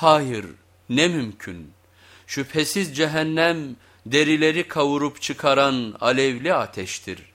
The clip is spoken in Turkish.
Hayır ne mümkün. Şüphesiz cehennem derileri kavurup çıkaran alevli ateştir.